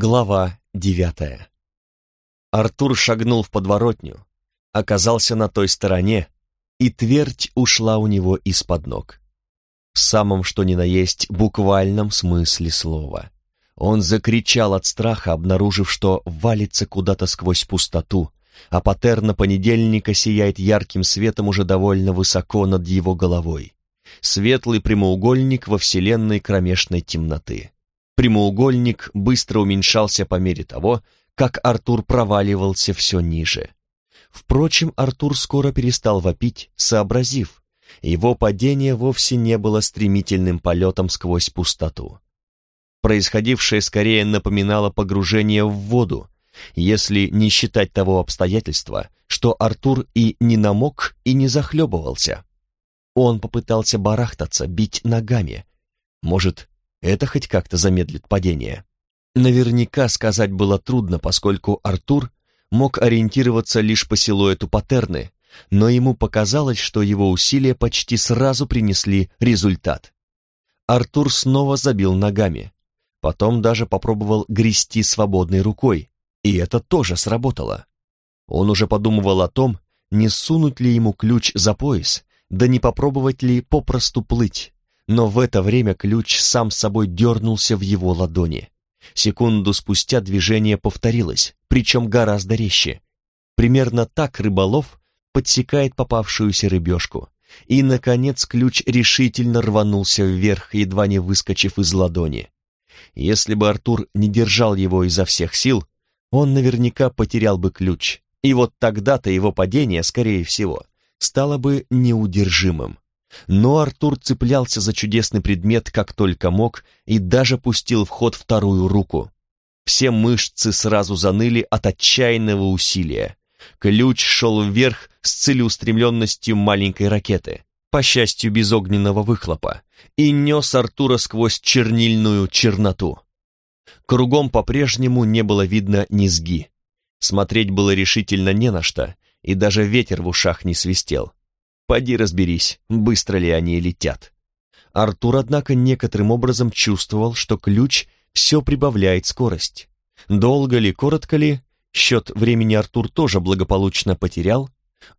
Глава девятая Артур шагнул в подворотню, оказался на той стороне, и твердь ушла у него из-под ног. В самом что ни на есть буквальном смысле слова. Он закричал от страха, обнаружив, что валится куда-то сквозь пустоту, а патерна понедельника сияет ярким светом уже довольно высоко над его головой. Светлый прямоугольник во вселенной кромешной темноты. Прямоугольник быстро уменьшался по мере того, как Артур проваливался все ниже. Впрочем, Артур скоро перестал вопить, сообразив, его падение вовсе не было стремительным полетом сквозь пустоту. Происходившее скорее напоминало погружение в воду, если не считать того обстоятельства, что Артур и не намок, и не захлебывался. Он попытался барахтаться, бить ногами. Может, это хоть как-то замедлит падение. Наверняка сказать было трудно, поскольку Артур мог ориентироваться лишь по силуэту Патерны, но ему показалось, что его усилия почти сразу принесли результат. Артур снова забил ногами, потом даже попробовал грести свободной рукой, и это тоже сработало. Он уже подумывал о том, не сунуть ли ему ключ за пояс, да не попробовать ли попросту плыть, но в это время ключ сам собой дернулся в его ладони. Секунду спустя движение повторилось, причем гораздо резче. Примерно так рыболов подсекает попавшуюся рыбешку. И, наконец, ключ решительно рванулся вверх, едва не выскочив из ладони. Если бы Артур не держал его изо всех сил, он наверняка потерял бы ключ, и вот тогда-то его падение, скорее всего, стало бы неудержимым. Но Артур цеплялся за чудесный предмет как только мог и даже пустил в ход вторую руку. Все мышцы сразу заныли от отчаянного усилия. Ключ шел вверх с целеустремленностью маленькой ракеты, по счастью, без огненного выхлопа, и нес Артура сквозь чернильную черноту. Кругом по-прежнему не было видно низги. Смотреть было решительно не на что, и даже ветер в ушах не свистел. Поди разберись, быстро ли они летят. Артур, однако, некоторым образом чувствовал, что ключ все прибавляет скорость. Долго ли, коротко ли, счет времени Артур тоже благополучно потерял,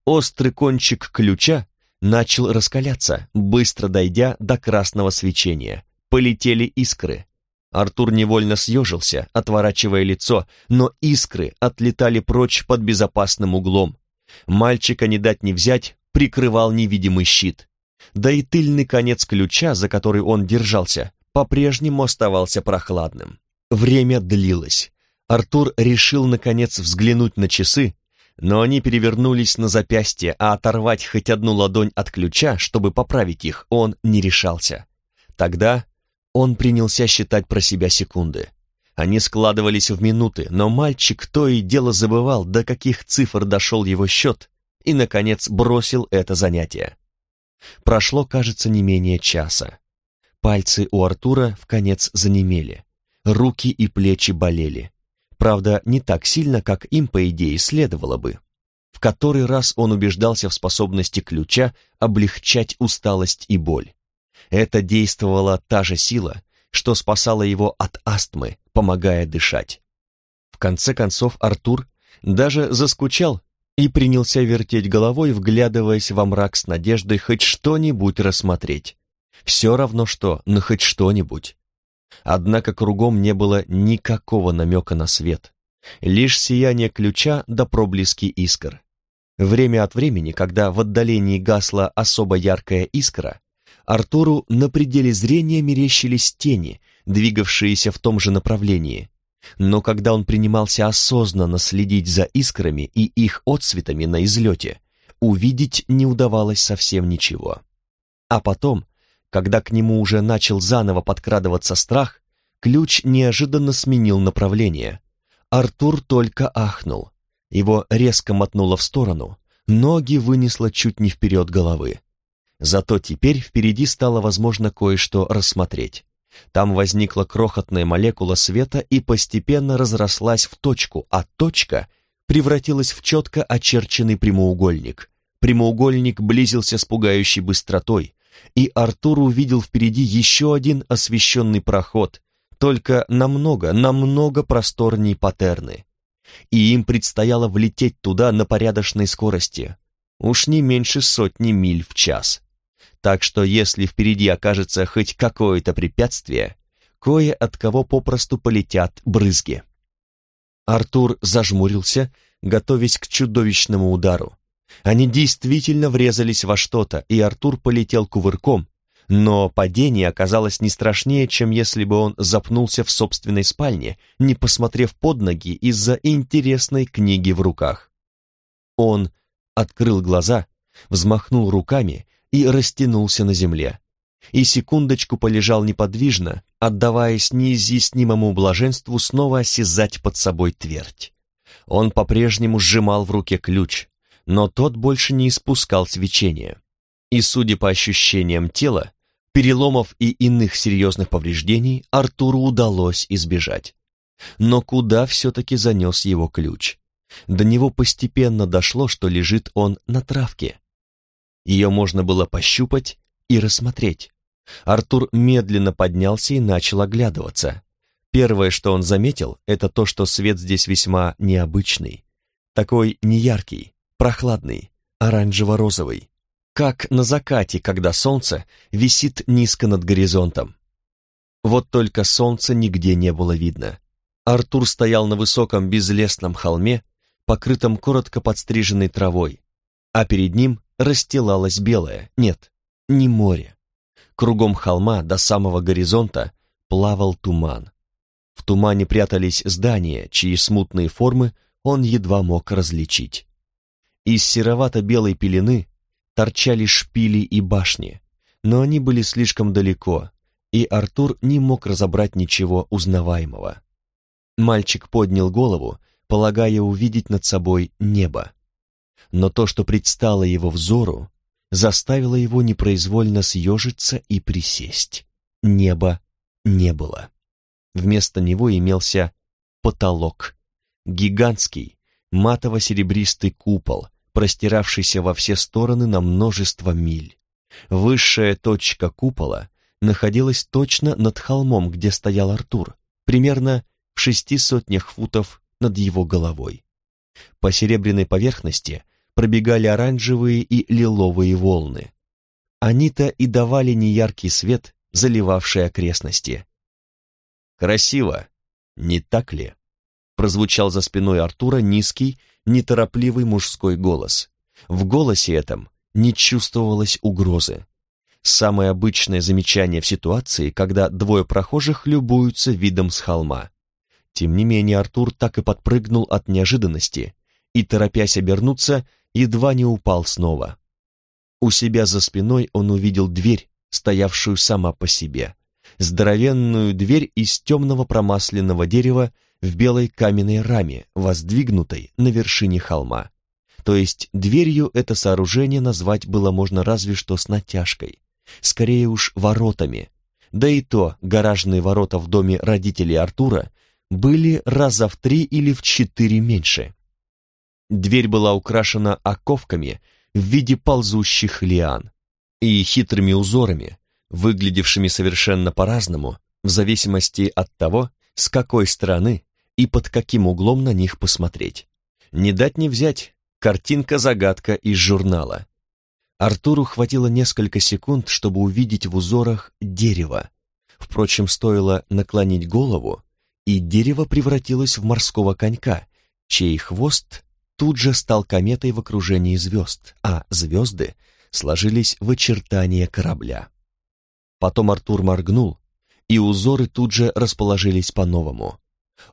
острый кончик ключа начал раскаляться, быстро дойдя до красного свечения. Полетели искры. Артур невольно съежился, отворачивая лицо, но искры отлетали прочь под безопасным углом. Мальчика не дать не взять, прикрывал невидимый щит. Да и тыльный конец ключа, за который он держался, по-прежнему оставался прохладным. Время длилось. Артур решил, наконец, взглянуть на часы, но они перевернулись на запястье, а оторвать хоть одну ладонь от ключа, чтобы поправить их, он не решался. Тогда он принялся считать про себя секунды. Они складывались в минуты, но мальчик то и дело забывал, до каких цифр дошел его счет, и, наконец, бросил это занятие. Прошло, кажется, не менее часа. Пальцы у Артура в конец занемели, руки и плечи болели. Правда, не так сильно, как им, по идее, следовало бы. В который раз он убеждался в способности ключа облегчать усталость и боль. Это действовала та же сила, что спасала его от астмы, помогая дышать. В конце концов Артур даже заскучал и принялся вертеть головой, вглядываясь во мрак с надеждой хоть что-нибудь рассмотреть. Все равно что, но хоть что-нибудь. Однако кругом не было никакого намека на свет. Лишь сияние ключа да проблески искр. Время от времени, когда в отдалении гасла особо яркая искра, Артуру на пределе зрения мерещились тени, двигавшиеся в том же направлении, но когда он принимался осознанно следить за искрами и их отсветами на излете, увидеть не удавалось совсем ничего. А потом, когда к нему уже начал заново подкрадываться страх, ключ неожиданно сменил направление. Артур только ахнул. Его резко мотнуло в сторону, ноги вынесло чуть не вперед головы. Зато теперь впереди стало возможно кое-что рассмотреть. Там возникла крохотная молекула света и постепенно разрослась в точку, а точка превратилась в четко очерченный прямоугольник. Прямоугольник близился с пугающей быстротой, и Артур увидел впереди еще один освещенный проход, только намного, намного просторней патерны. И им предстояло влететь туда на порядочной скорости, уж не меньше сотни миль в час. Так что если впереди окажется хоть какое-то препятствие, кое от кого попросту полетят брызги. Артур зажмурился, готовясь к чудовищному удару. Они действительно врезались во что-то, и Артур полетел кувырком, но падение оказалось не страшнее, чем если бы он запнулся в собственной спальне, не посмотрев под ноги из-за интересной книги в руках. Он открыл глаза, взмахнул руками и растянулся на земле. И секундочку полежал неподвижно, отдаваясь неизъяснимому блаженству снова осязать под собой твердь. Он по-прежнему сжимал в руке ключ, но тот больше не испускал свечения. И, судя по ощущениям тела, переломов и иных серьезных повреждений Артуру удалось избежать. Но куда все-таки занес его ключ? До него постепенно дошло, что лежит он на травке. Ее можно было пощупать и рассмотреть. Артур медленно поднялся и начал оглядываться. Первое, что он заметил, это то, что свет здесь весьма необычный. Такой неяркий, прохладный, оранжево-розовый. Как на закате, когда солнце висит низко над горизонтом. Вот только солнца нигде не было видно. Артур стоял на высоком безлесном холме, покрытом коротко подстриженной травой, а перед ним расстилалось белое, нет, не море. Кругом холма до самого горизонта плавал туман. В тумане прятались здания, чьи смутные формы он едва мог различить. Из серовато-белой пелены торчали шпили и башни, но они были слишком далеко, и Артур не мог разобрать ничего узнаваемого. Мальчик поднял голову, полагая увидеть над собой небо но то, что предстало его взору, заставило его непроизвольно съежиться и присесть. Неба не было. Вместо него имелся потолок, гигантский, матово-серебристый купол, простиравшийся во все стороны на множество миль. Высшая точка купола находилась точно над холмом, где стоял Артур, примерно в шести сотнях футов над его головой. По серебряной поверхности пробегали оранжевые и лиловые волны. Они-то и давали неяркий свет, заливавший окрестности. «Красиво, не так ли?» прозвучал за спиной Артура низкий, неторопливый мужской голос. В голосе этом не чувствовалось угрозы. Самое обычное замечание в ситуации, когда двое прохожих любуются видом с холма. Тем не менее Артур так и подпрыгнул от неожиданности и, торопясь обернуться, едва не упал снова. У себя за спиной он увидел дверь, стоявшую сама по себе. Здоровенную дверь из темного промасленного дерева в белой каменной раме, воздвигнутой на вершине холма. То есть дверью это сооружение назвать было можно разве что с натяжкой. Скорее уж воротами. Да и то гаражные ворота в доме родителей Артура были раза в три или в четыре меньше. Дверь была украшена оковками в виде ползущих лиан и хитрыми узорами, выглядевшими совершенно по-разному, в зависимости от того, с какой стороны и под каким углом на них посмотреть. Не дать не взять, картинка-загадка из журнала. Артуру хватило несколько секунд, чтобы увидеть в узорах дерево. Впрочем, стоило наклонить голову, и дерево превратилось в морского конька, чей хвост тут же стал кометой в окружении звезд, а звезды сложились в очертания корабля. Потом Артур моргнул, и узоры тут же расположились по-новому.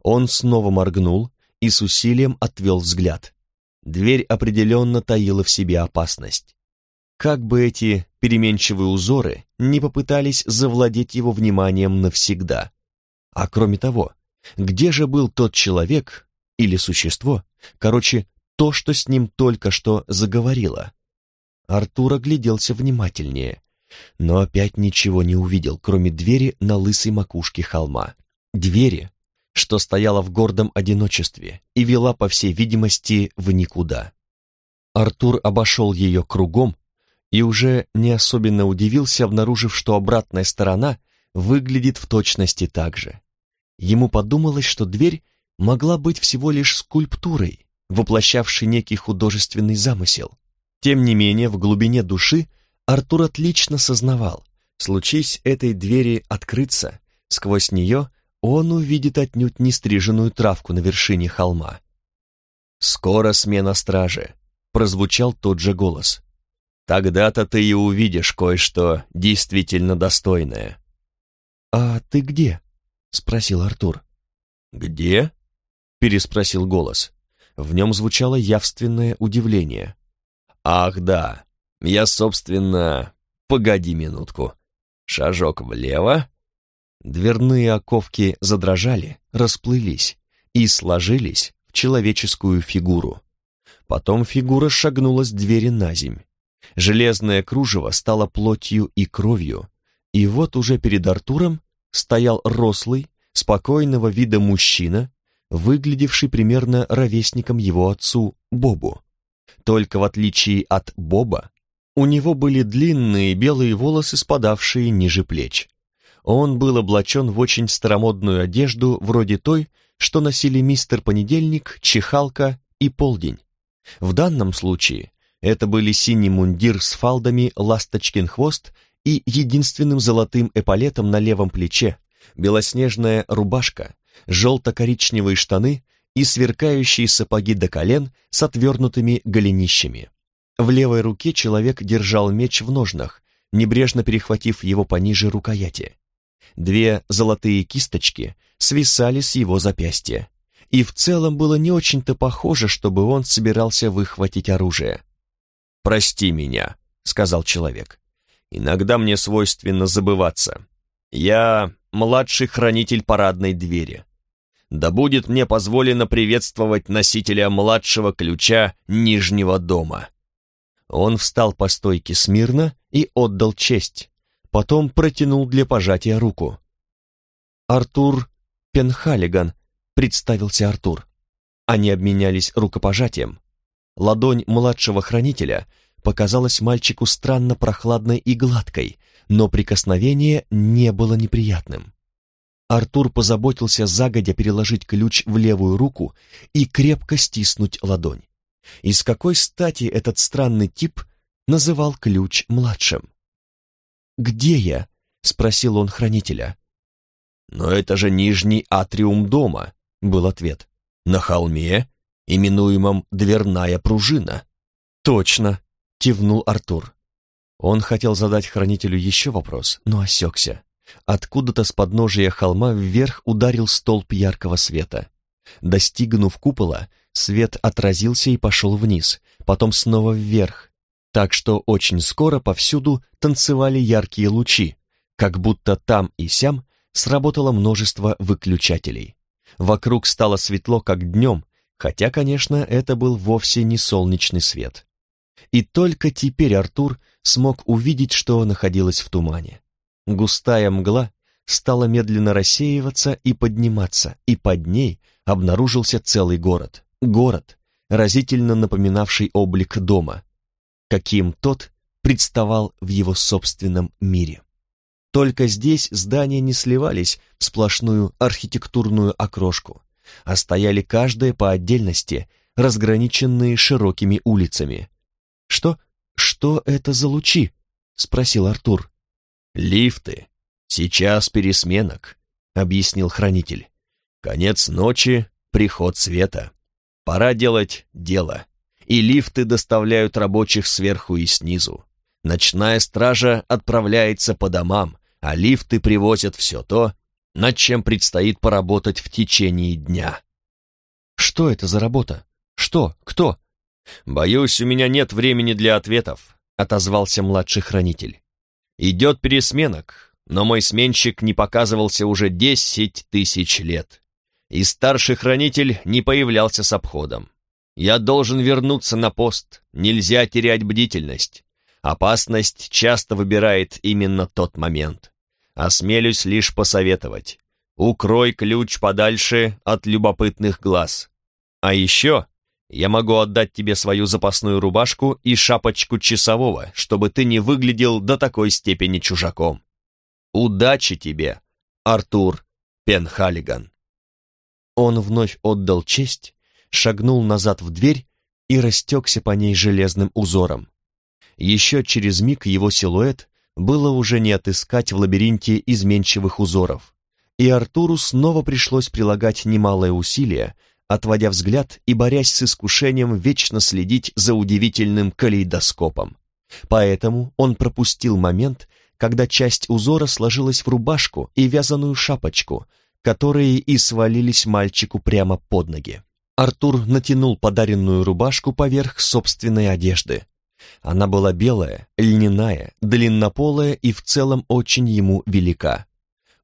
Он снова моргнул и с усилием отвел взгляд. Дверь определенно таила в себе опасность. Как бы эти переменчивые узоры не попытались завладеть его вниманием навсегда. А кроме того, где же был тот человек или существо, короче, то, что с ним только что заговорила. Артур огляделся внимательнее, но опять ничего не увидел, кроме двери на лысой макушке холма. Двери, что стояла в гордом одиночестве и вела, по всей видимости, в никуда. Артур обошел ее кругом и уже не особенно удивился, обнаружив, что обратная сторона выглядит в точности так же. Ему подумалось, что дверь могла быть всего лишь скульптурой, воплощавшей некий художественный замысел. Тем не менее, в глубине души Артур отлично сознавал, случись этой двери открыться, сквозь нее он увидит отнюдь не стриженную травку на вершине холма. «Скоро смена стражи», — прозвучал тот же голос. «Тогда-то ты и увидишь кое-что действительно достойное». «А ты где?» — спросил Артур. «Где?» — переспросил голос. В нем звучало явственное удивление. «Ах, да, я, собственно... Погоди минутку. Шажок влево?» Дверные оковки задрожали, расплылись и сложились в человеческую фигуру. Потом фигура шагнула с двери на земь. Железное кружево стало плотью и кровью, и вот уже перед Артуром стоял рослый, спокойного вида мужчина, выглядевший примерно ровесником его отцу Бобу. Только в отличие от Боба, у него были длинные белые волосы, спадавшие ниже плеч. Он был облачен в очень старомодную одежду, вроде той, что носили мистер Понедельник, Чехалка и Полдень. В данном случае это были синий мундир с фалдами, ласточкин хвост и единственным золотым эполетом на левом плече, белоснежная рубашка, желто-коричневые штаны и сверкающие сапоги до колен с отвернутыми голенищами. В левой руке человек держал меч в ножнах, небрежно перехватив его пониже рукояти. Две золотые кисточки свисали с его запястья, и в целом было не очень-то похоже, чтобы он собирался выхватить оружие. «Прости меня», — сказал человек. «Иногда мне свойственно забываться. Я младший хранитель парадной двери. Да будет мне позволено приветствовать носителя младшего ключа Нижнего дома». Он встал по стойке смирно и отдал честь, потом протянул для пожатия руку. «Артур Пенхалиган», — представился Артур. Они обменялись рукопожатием. Ладонь младшего хранителя показалась мальчику странно прохладной и гладкой, но прикосновение не было неприятным. Артур позаботился загодя переложить ключ в левую руку и крепко стиснуть ладонь. И с какой стати этот странный тип называл ключ младшим? «Где я?» — спросил он хранителя. «Но это же нижний атриум дома», — был ответ. «На холме, именуемом дверная пружина». «Точно», — кивнул Артур. Он хотел задать хранителю еще вопрос, но осекся. Откуда-то с подножия холма вверх ударил столб яркого света. Достигнув купола, свет отразился и пошел вниз, потом снова вверх, так что очень скоро повсюду танцевали яркие лучи, как будто там и сям сработало множество выключателей. Вокруг стало светло, как днем, хотя, конечно, это был вовсе не солнечный свет. И только теперь Артур смог увидеть, что находилось в тумане. Густая мгла стала медленно рассеиваться и подниматься, и под ней обнаружился целый город. Город, разительно напоминавший облик дома, каким тот представал в его собственном мире. Только здесь здания не сливались в сплошную архитектурную окрошку, а стояли каждое по отдельности, разграниченные широкими улицами. «Что? Что это за лучи?» — спросил Артур. «Лифты. Сейчас пересменок», — объяснил хранитель. «Конец ночи, приход света. Пора делать дело. И лифты доставляют рабочих сверху и снизу. Ночная стража отправляется по домам, а лифты привозят все то, над чем предстоит поработать в течение дня». «Что это за работа? Что? Кто?» «Боюсь, у меня нет времени для ответов», — отозвался младший хранитель. Идет пересменок, но мой сменщик не показывался уже десять тысяч лет. И старший хранитель не появлялся с обходом. Я должен вернуться на пост, нельзя терять бдительность. Опасность часто выбирает именно тот момент. Осмелюсь лишь посоветовать. Укрой ключ подальше от любопытных глаз. А еще я могу отдать тебе свою запасную рубашку и шапочку часового, чтобы ты не выглядел до такой степени чужаком. Удачи тебе, Артур Пенхалиган. Он вновь отдал честь, шагнул назад в дверь и растекся по ней железным узором. Еще через миг его силуэт было уже не отыскать в лабиринте изменчивых узоров, и Артуру снова пришлось прилагать немалое усилие, отводя взгляд и борясь с искушением вечно следить за удивительным калейдоскопом. Поэтому он пропустил момент, когда часть узора сложилась в рубашку и вязаную шапочку, которые и свалились мальчику прямо под ноги. Артур натянул подаренную рубашку поверх собственной одежды. Она была белая, льняная, длиннополая и в целом очень ему велика.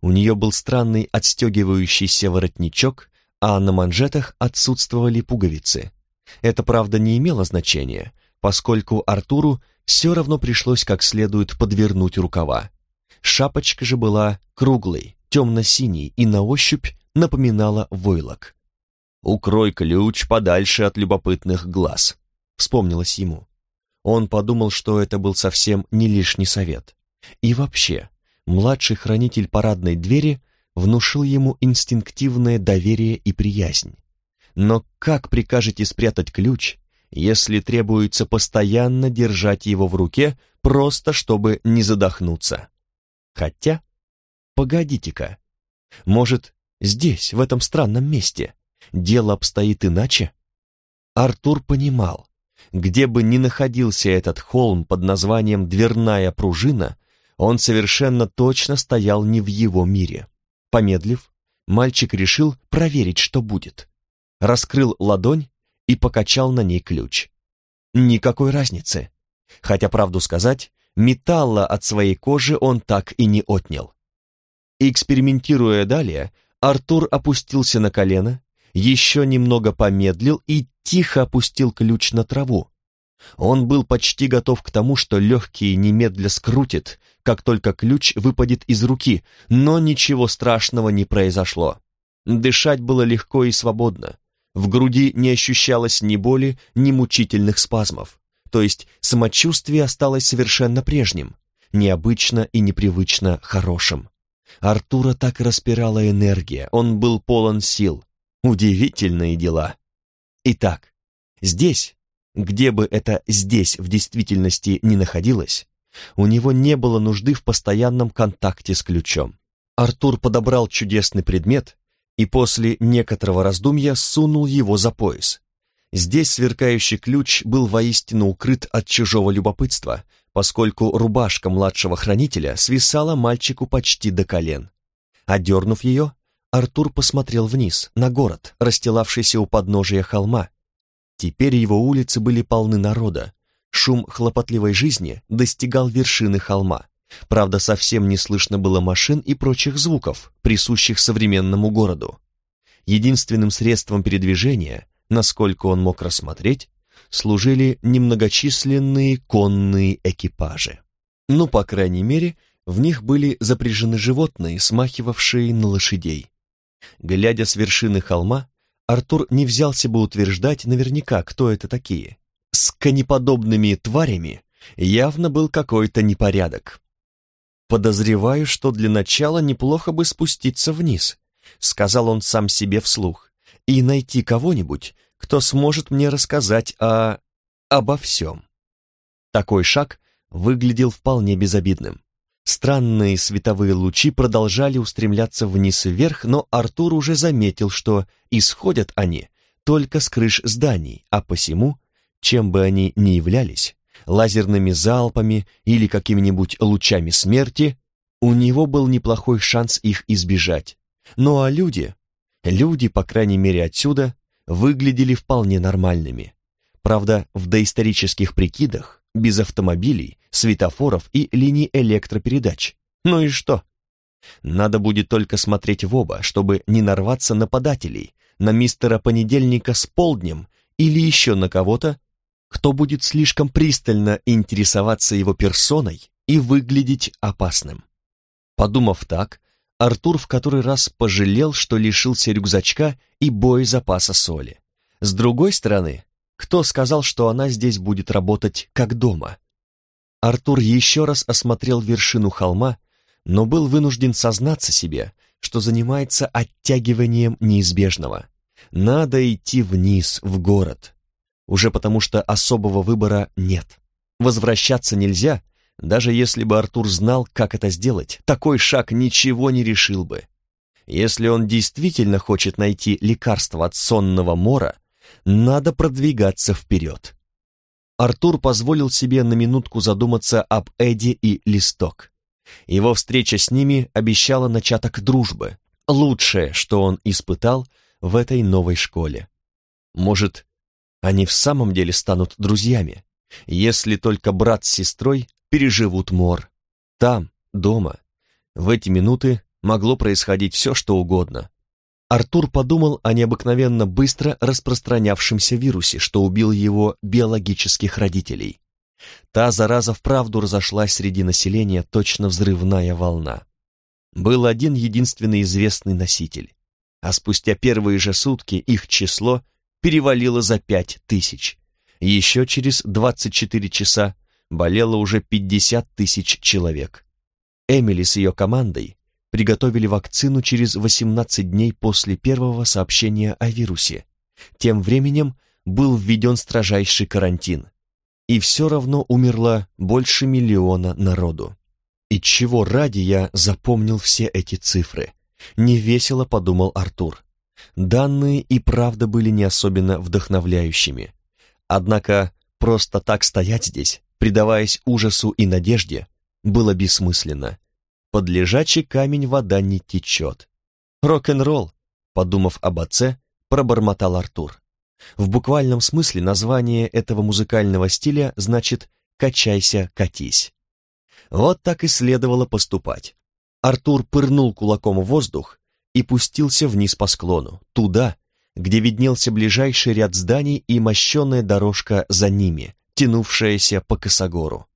У нее был странный отстегивающийся воротничок, а на манжетах отсутствовали пуговицы. Это, правда, не имело значения, поскольку Артуру все равно пришлось как следует подвернуть рукава. Шапочка же была круглой, темно-синей и на ощупь напоминала войлок. «Укрой ключ подальше от любопытных глаз», — вспомнилось ему. Он подумал, что это был совсем не лишний совет. И вообще, младший хранитель парадной двери внушил ему инстинктивное доверие и приязнь. Но как прикажете спрятать ключ, если требуется постоянно держать его в руке, просто чтобы не задохнуться? Хотя, погодите-ка, может, здесь, в этом странном месте, дело обстоит иначе? Артур понимал, где бы ни находился этот холм под названием «Дверная пружина», он совершенно точно стоял не в его мире. Помедлив, мальчик решил проверить, что будет. Раскрыл ладонь и покачал на ней ключ. Никакой разницы. Хотя, правду сказать, металла от своей кожи он так и не отнял. Экспериментируя далее, Артур опустился на колено, еще немного помедлил и тихо опустил ключ на траву. Он был почти готов к тому, что легкие немедля скрутит, как только ключ выпадет из руки, но ничего страшного не произошло. Дышать было легко и свободно. В груди не ощущалось ни боли, ни мучительных спазмов. То есть самочувствие осталось совершенно прежним, необычно и непривычно хорошим. Артура так распирала энергия, он был полон сил. Удивительные дела. Итак, здесь, где бы это «здесь» в действительности не находилось, у него не было нужды в постоянном контакте с ключом. Артур подобрал чудесный предмет и после некоторого раздумья сунул его за пояс. Здесь сверкающий ключ был воистину укрыт от чужого любопытства, поскольку рубашка младшего хранителя свисала мальчику почти до колен. Одернув ее, Артур посмотрел вниз, на город, расстилавшийся у подножия холма. Теперь его улицы были полны народа. Шум хлопотливой жизни достигал вершины холма. Правда, совсем не слышно было машин и прочих звуков, присущих современному городу. Единственным средством передвижения, насколько он мог рассмотреть, служили немногочисленные конные экипажи. Ну, по крайней мере, в них были запряжены животные, смахивавшие на лошадей. Глядя с вершины холма, Артур не взялся бы утверждать наверняка, кто это такие. С конеподобными тварями явно был какой-то непорядок. «Подозреваю, что для начала неплохо бы спуститься вниз», сказал он сам себе вслух, «и найти кого-нибудь, кто сможет мне рассказать о... обо всем». Такой шаг выглядел вполне безобидным. Странные световые лучи продолжали устремляться вниз и вверх, но Артур уже заметил, что исходят они только с крыш зданий, а посему, чем бы они ни являлись, лазерными залпами или какими-нибудь лучами смерти, у него был неплохой шанс их избежать. Ну а люди, люди, по крайней мере отсюда, выглядели вполне нормальными. Правда, в доисторических прикидах без автомобилей, светофоров и линий электропередач. Ну и что? Надо будет только смотреть в оба, чтобы не нарваться на подателей, на мистера Понедельника с полднем или еще на кого-то, кто будет слишком пристально интересоваться его персоной и выглядеть опасным. Подумав так, Артур в который раз пожалел, что лишился рюкзачка и боезапаса соли. С другой стороны, кто сказал, что она здесь будет работать как дома? Артур еще раз осмотрел вершину холма, но был вынужден сознаться себе, что занимается оттягиванием неизбежного. Надо идти вниз, в город. Уже потому что особого выбора нет. Возвращаться нельзя, даже если бы Артур знал, как это сделать, такой шаг ничего не решил бы. Если он действительно хочет найти лекарство от сонного мора, надо продвигаться вперед. Артур позволил себе на минутку задуматься об Эдди и Листок. Его встреча с ними обещала начаток дружбы, лучшее, что он испытал в этой новой школе. Может, они в самом деле станут друзьями, если только брат с сестрой переживут мор. Там, дома, в эти минуты могло происходить все, что угодно. Артур подумал о необыкновенно быстро распространявшемся вирусе, что убил его биологических родителей. Та зараза вправду разошлась среди населения, точно взрывная волна. Был один единственный известный носитель, а спустя первые же сутки их число перевалило за пять тысяч. Еще через 24 часа болело уже 50 тысяч человек. Эмили с ее командой приготовили вакцину через 18 дней после первого сообщения о вирусе. Тем временем был введен строжайший карантин, и все равно умерло больше миллиона народу. И чего ради я запомнил все эти цифры? Невесело подумал Артур. Данные и правда были не особенно вдохновляющими. Однако просто так стоять здесь, предаваясь ужасу и надежде, было бессмысленно. Под лежачий камень вода не течет. Рок-н-ролл, подумав об отце, пробормотал Артур. В буквальном смысле название этого музыкального стиля значит «качайся, катись». Вот так и следовало поступать. Артур пырнул кулаком в воздух и пустился вниз по склону, туда, где виднелся ближайший ряд зданий и мощенная дорожка за ними, тянувшаяся по косогору.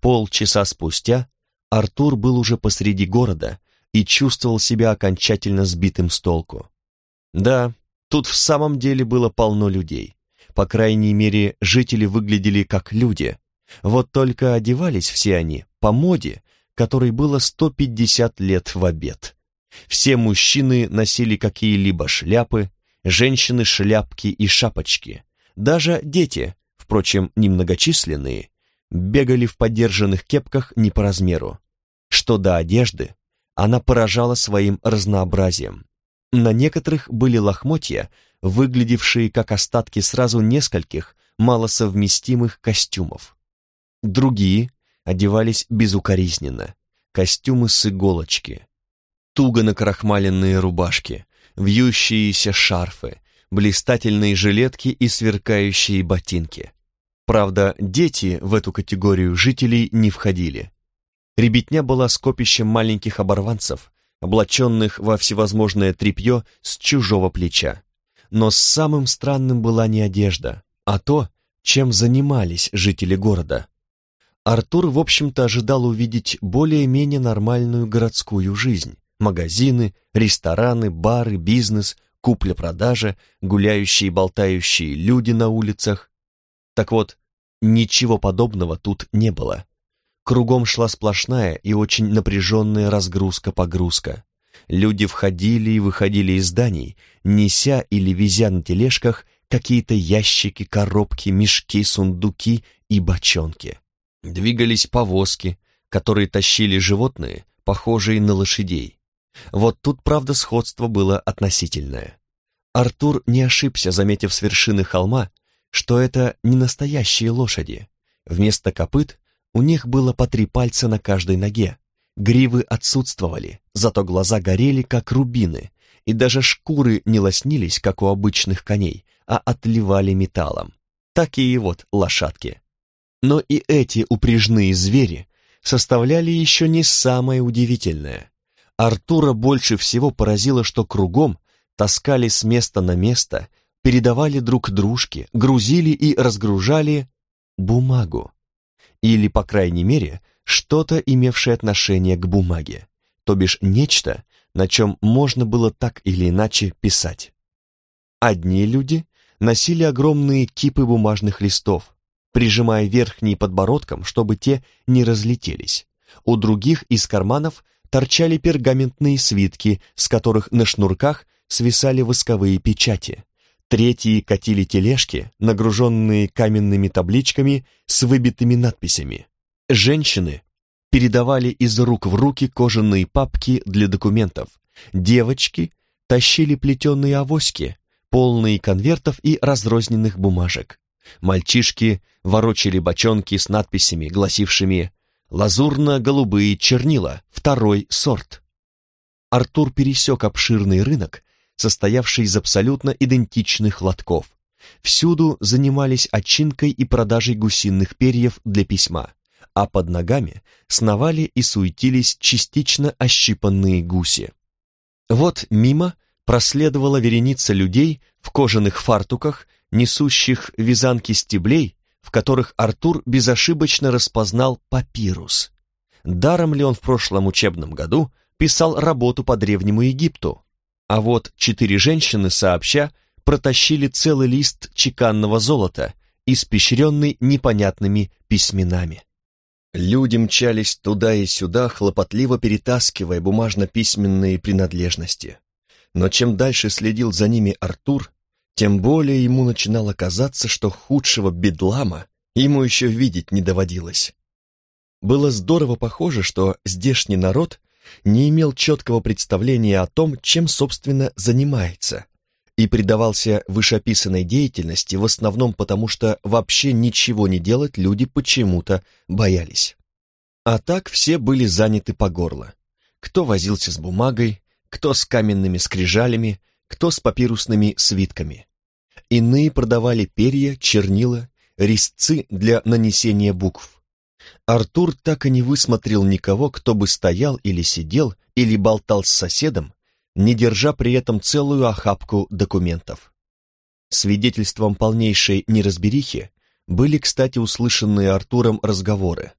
Полчаса спустя Артур был уже посреди города и чувствовал себя окончательно сбитым с толку. Да, Тут в самом деле было полно людей. По крайней мере, жители выглядели как люди. Вот только одевались все они по моде, которой было 150 лет в обед. Все мужчины носили какие-либо шляпы, женщины шляпки и шапочки. Даже дети, впрочем, немногочисленные, бегали в подержанных кепках не по размеру. Что до одежды, она поражала своим разнообразием. На некоторых были лохмотья, выглядевшие как остатки сразу нескольких малосовместимых костюмов. Другие одевались безукоризненно, костюмы с иголочки, туго накрахмаленные рубашки, вьющиеся шарфы, блистательные жилетки и сверкающие ботинки. Правда, дети в эту категорию жителей не входили. Ребятня была скопищем маленьких оборванцев, облаченных во всевозможное тряпье с чужого плеча. Но самым странным была не одежда, а то, чем занимались жители города. Артур, в общем-то, ожидал увидеть более-менее нормальную городскую жизнь. Магазины, рестораны, бары, бизнес, купля-продажа, гуляющие и болтающие люди на улицах. Так вот, ничего подобного тут не было. Кругом шла сплошная и очень напряженная разгрузка-погрузка. Люди входили и выходили из зданий, неся или везя на тележках какие-то ящики, коробки, мешки, сундуки и бочонки. Двигались повозки, которые тащили животные, похожие на лошадей. Вот тут, правда, сходство было относительное. Артур не ошибся, заметив с вершины холма, что это не настоящие лошади. Вместо копыт у них было по три пальца на каждой ноге. Гривы отсутствовали, зато глаза горели, как рубины, и даже шкуры не лоснились, как у обычных коней, а отливали металлом. Такие вот лошадки. Но и эти упряжные звери составляли еще не самое удивительное. Артура больше всего поразило, что кругом таскали с места на место, передавали друг дружке, грузили и разгружали бумагу или, по крайней мере, что-то, имевшее отношение к бумаге, то бишь нечто, на чем можно было так или иначе писать. Одни люди носили огромные кипы бумажных листов, прижимая верхний подбородком, чтобы те не разлетелись. У других из карманов торчали пергаментные свитки, с которых на шнурках свисали восковые печати. Третьи катили тележки, нагруженные каменными табличками с выбитыми надписями. Женщины передавали из рук в руки кожаные папки для документов. Девочки тащили плетеные авоськи, полные конвертов и разрозненных бумажек. Мальчишки ворочали бочонки с надписями, гласившими «Лазурно-голубые чернила, второй сорт». Артур пересек обширный рынок, состоявший из абсолютно идентичных лотков. Всюду занимались очинкой и продажей гусиных перьев для письма, а под ногами сновали и суетились частично ощипанные гуси. Вот мимо проследовала вереница людей в кожаных фартуках, несущих вязанки стеблей, в которых Артур безошибочно распознал папирус. Даром ли он в прошлом учебном году писал работу по Древнему Египту? А вот четыре женщины сообща протащили целый лист чеканного золота, испещренный непонятными письменами. Люди мчались туда и сюда, хлопотливо перетаскивая бумажно-письменные принадлежности. Но чем дальше следил за ними Артур, тем более ему начинало казаться, что худшего бедлама ему еще видеть не доводилось. Было здорово похоже, что здешний народ не имел четкого представления о том, чем, собственно, занимается, и предавался вышеописанной деятельности в основном потому, что вообще ничего не делать люди почему-то боялись. А так все были заняты по горло. Кто возился с бумагой, кто с каменными скрижалями, кто с папирусными свитками. Иные продавали перья, чернила, резцы для нанесения букв. Артур так и не высмотрел никого, кто бы стоял или сидел, или болтал с соседом, не держа при этом целую охапку документов. Свидетельством полнейшей неразберихи были, кстати, услышанные Артуром разговоры.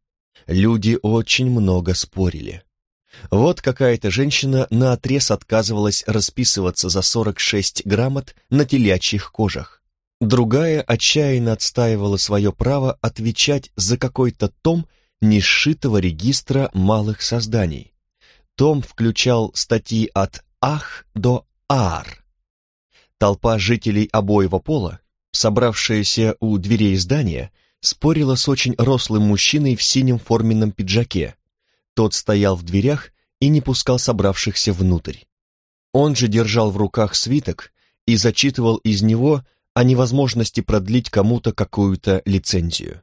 Люди очень много спорили. Вот какая-то женщина наотрез отказывалась расписываться за 46 грамот на телячьих кожах. Другая отчаянно отстаивала свое право отвечать за какой-то том несшитого регистра малых созданий. Том включал статьи от ах до ар. Толпа жителей обоего пола, собравшаяся у дверей здания, спорила с очень рослым мужчиной в синем форменном пиджаке. Тот стоял в дверях и не пускал собравшихся внутрь. Он же держал в руках свиток и зачитывал из него о невозможности продлить кому-то какую-то лицензию.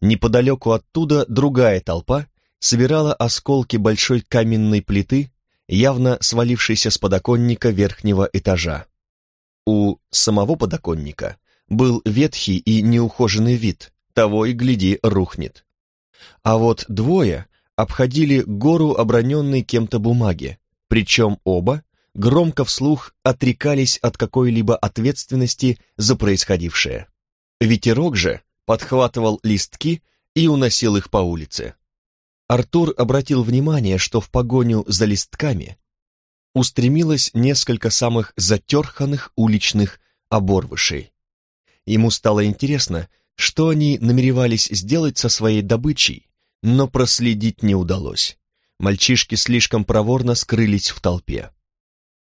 Неподалеку оттуда другая толпа собирала осколки большой каменной плиты явно свалившийся с подоконника верхнего этажа. У самого подоконника был ветхий и неухоженный вид, того и гляди рухнет. А вот двое обходили гору оброненной кем-то бумаги, причем оба громко вслух отрекались от какой-либо ответственности за происходившее. Ветерок же подхватывал листки и уносил их по улице. Артур обратил внимание, что в погоню за листками устремилось несколько самых затерханных уличных оборвышей. Ему стало интересно, что они намеревались сделать со своей добычей, но проследить не удалось. Мальчишки слишком проворно скрылись в толпе.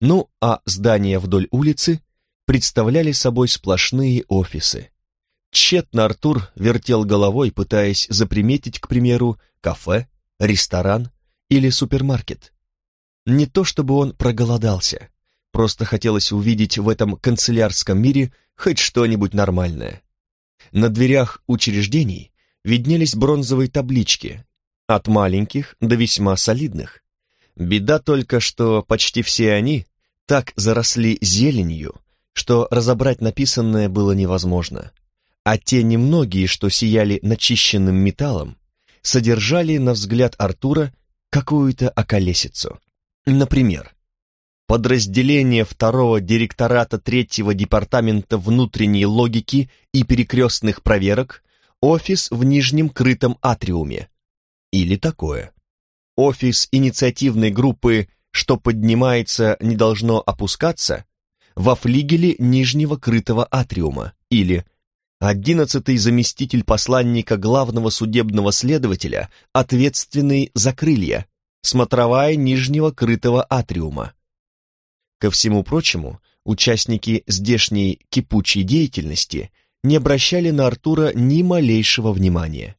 Ну, а здания вдоль улицы представляли собой сплошные офисы. Тщетно Артур вертел головой, пытаясь заприметить, к примеру, кафе, ресторан или супермаркет. Не то чтобы он проголодался, просто хотелось увидеть в этом канцелярском мире хоть что-нибудь нормальное. На дверях учреждений виднелись бронзовые таблички, от маленьких до весьма солидных. Беда только, что почти все они так заросли зеленью, что разобрать написанное было невозможно. А те немногие, что сияли начищенным металлом, содержали, на взгляд Артура, какую-то околесицу. Например, подразделение второго директората третьего департамента внутренней логики и перекрестных проверок, офис в нижнем крытом атриуме. Или такое. Офис инициативной группы «Что поднимается, не должно опускаться» во флигеле нижнего крытого атриума. Или Одиннадцатый заместитель посланника главного судебного следователя, ответственный за крылья, смотровая нижнего крытого атриума. Ко всему прочему, участники здешней кипучей деятельности не обращали на Артура ни малейшего внимания.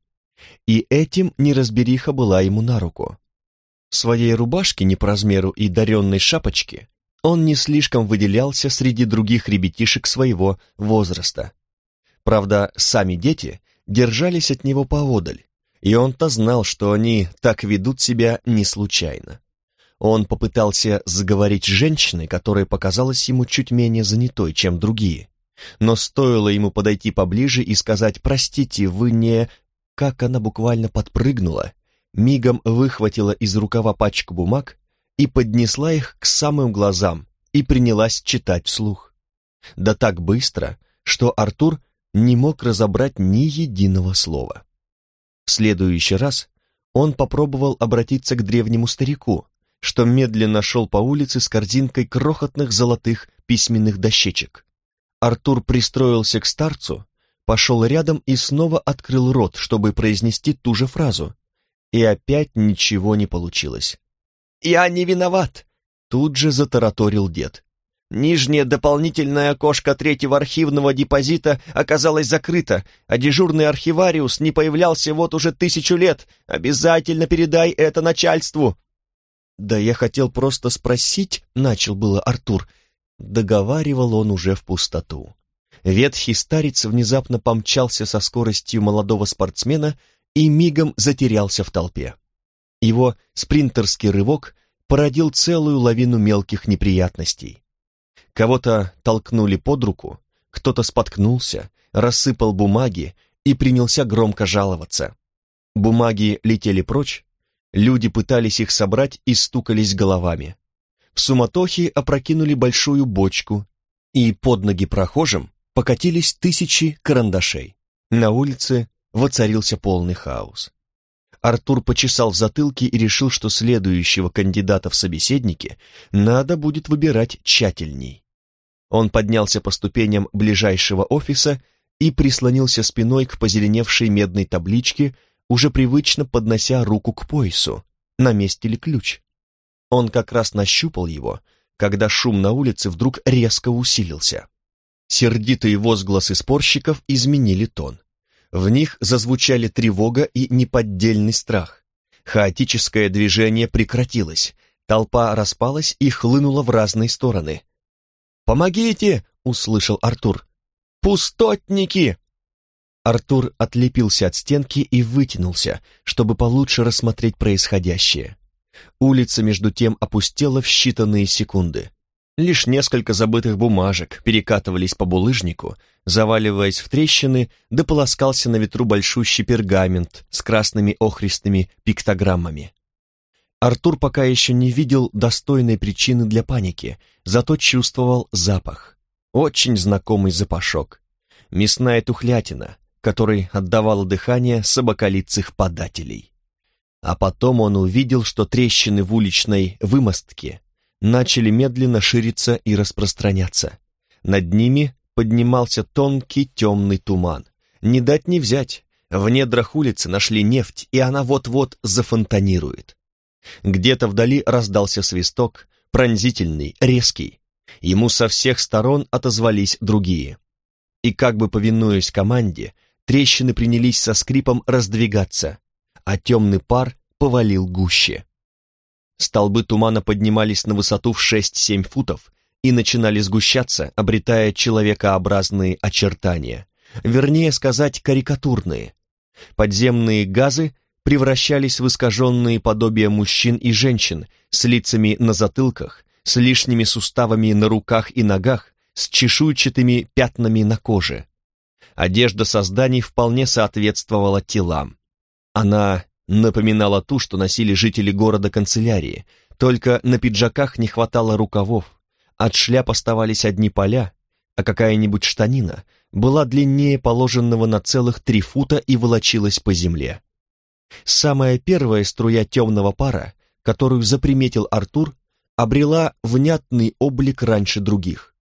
И этим неразбериха была ему на руку. Своей рубашке не по размеру и даренной шапочке он не слишком выделялся среди других ребятишек своего возраста. Правда, сами дети держались от него поодаль, и он-то знал, что они так ведут себя не случайно. Он попытался заговорить с женщиной, которая показалась ему чуть менее занятой, чем другие. Но стоило ему подойти поближе и сказать «Простите, вы не...» Как она буквально подпрыгнула, мигом выхватила из рукава пачку бумаг и поднесла их к самым глазам и принялась читать вслух. Да так быстро, что Артур не мог разобрать ни единого слова. В следующий раз он попробовал обратиться к древнему старику, что медленно шел по улице с корзинкой крохотных золотых письменных дощечек. Артур пристроился к старцу, пошел рядом и снова открыл рот, чтобы произнести ту же фразу. И опять ничего не получилось. «Я не виноват!» Тут же затараторил дед. Нижнее дополнительное окошко третьего архивного депозита оказалось закрыто, а дежурный архивариус не появлялся вот уже тысячу лет. Обязательно передай это начальству. Да я хотел просто спросить, начал было Артур. Договаривал он уже в пустоту. Ветхий старец внезапно помчался со скоростью молодого спортсмена и мигом затерялся в толпе. Его спринтерский рывок породил целую лавину мелких неприятностей. Кого-то толкнули под руку, кто-то споткнулся, рассыпал бумаги и принялся громко жаловаться. Бумаги летели прочь, люди пытались их собрать и стукались головами. В суматохе опрокинули большую бочку, и под ноги прохожим покатились тысячи карандашей. На улице воцарился полный хаос. Артур почесал в затылке и решил, что следующего кандидата в собеседники надо будет выбирать тщательней. Он поднялся по ступеням ближайшего офиса и прислонился спиной к позеленевшей медной табличке, уже привычно поднося руку к поясу, на месте ли ключ. Он как раз нащупал его, когда шум на улице вдруг резко усилился. Сердитые возгласы спорщиков изменили тон. В них зазвучали тревога и неподдельный страх. Хаотическое движение прекратилось, толпа распалась и хлынула в разные стороны. «Помогите!» — услышал Артур. «Пустотники!» Артур отлепился от стенки и вытянулся, чтобы получше рассмотреть происходящее. Улица, между тем, опустела в считанные секунды. Лишь несколько забытых бумажек перекатывались по булыжнику, заваливаясь в трещины, да полоскался на ветру большущий пергамент с красными охристыми пиктограммами. Артур пока еще не видел достойной причины для паники, зато чувствовал запах. Очень знакомый запашок. Мясная тухлятина, который отдавало дыхание собаколицых подателей. А потом он увидел, что трещины в уличной вымостке начали медленно шириться и распространяться. Над ними поднимался тонкий темный туман. Не дать не взять. В недрах улицы нашли нефть, и она вот-вот зафонтанирует. Где-то вдали раздался свисток, пронзительный, резкий. Ему со всех сторон отозвались другие. И как бы повинуясь команде, трещины принялись со скрипом раздвигаться, а темный пар повалил гуще. Столбы тумана поднимались на высоту в 6-7 футов и начинали сгущаться, обретая человекообразные очертания. Вернее сказать, карикатурные. Подземные газы превращались в искаженные подобия мужчин и женщин с лицами на затылках, с лишними суставами на руках и ногах, с чешуйчатыми пятнами на коже. Одежда созданий вполне соответствовала телам. Она напоминала ту, что носили жители города-канцелярии, только на пиджаках не хватало рукавов, от шляп оставались одни поля, а какая-нибудь штанина была длиннее положенного на целых три фута и волочилась по земле. Самая первая струя темного пара, которую заприметил Артур, обрела внятный облик раньше других.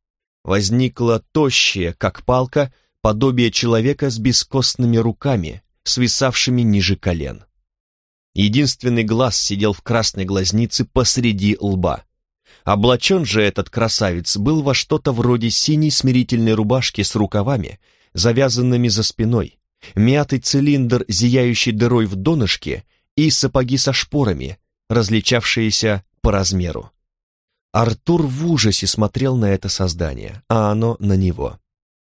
Возникла тощая, как палка, подобие человека с бескостными руками, свисавшими ниже колен. Единственный глаз сидел в красной глазнице посреди лба. Облачен же этот красавец был во что-то вроде синей смирительной рубашки с рукавами, завязанными за спиной, мятый цилиндр, зияющий дырой в донышке, и сапоги со шпорами, различавшиеся по размеру. Артур в ужасе смотрел на это создание, а оно на него.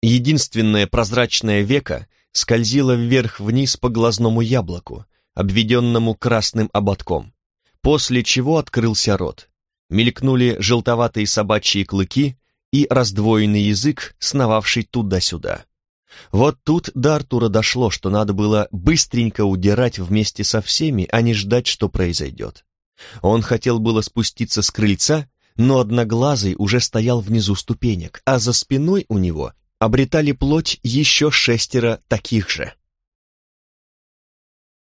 Единственное прозрачное веко скользило вверх-вниз по глазному яблоку, обведенному красным ободком, после чего открылся рот. Мелькнули желтоватые собачьи клыки и раздвоенный язык, сновавший туда-сюда. Вот тут до Артура дошло, что надо было быстренько удирать вместе со всеми, а не ждать, что произойдет. Он хотел было спуститься с крыльца, но одноглазый уже стоял внизу ступенек, а за спиной у него обретали плоть еще шестеро таких же.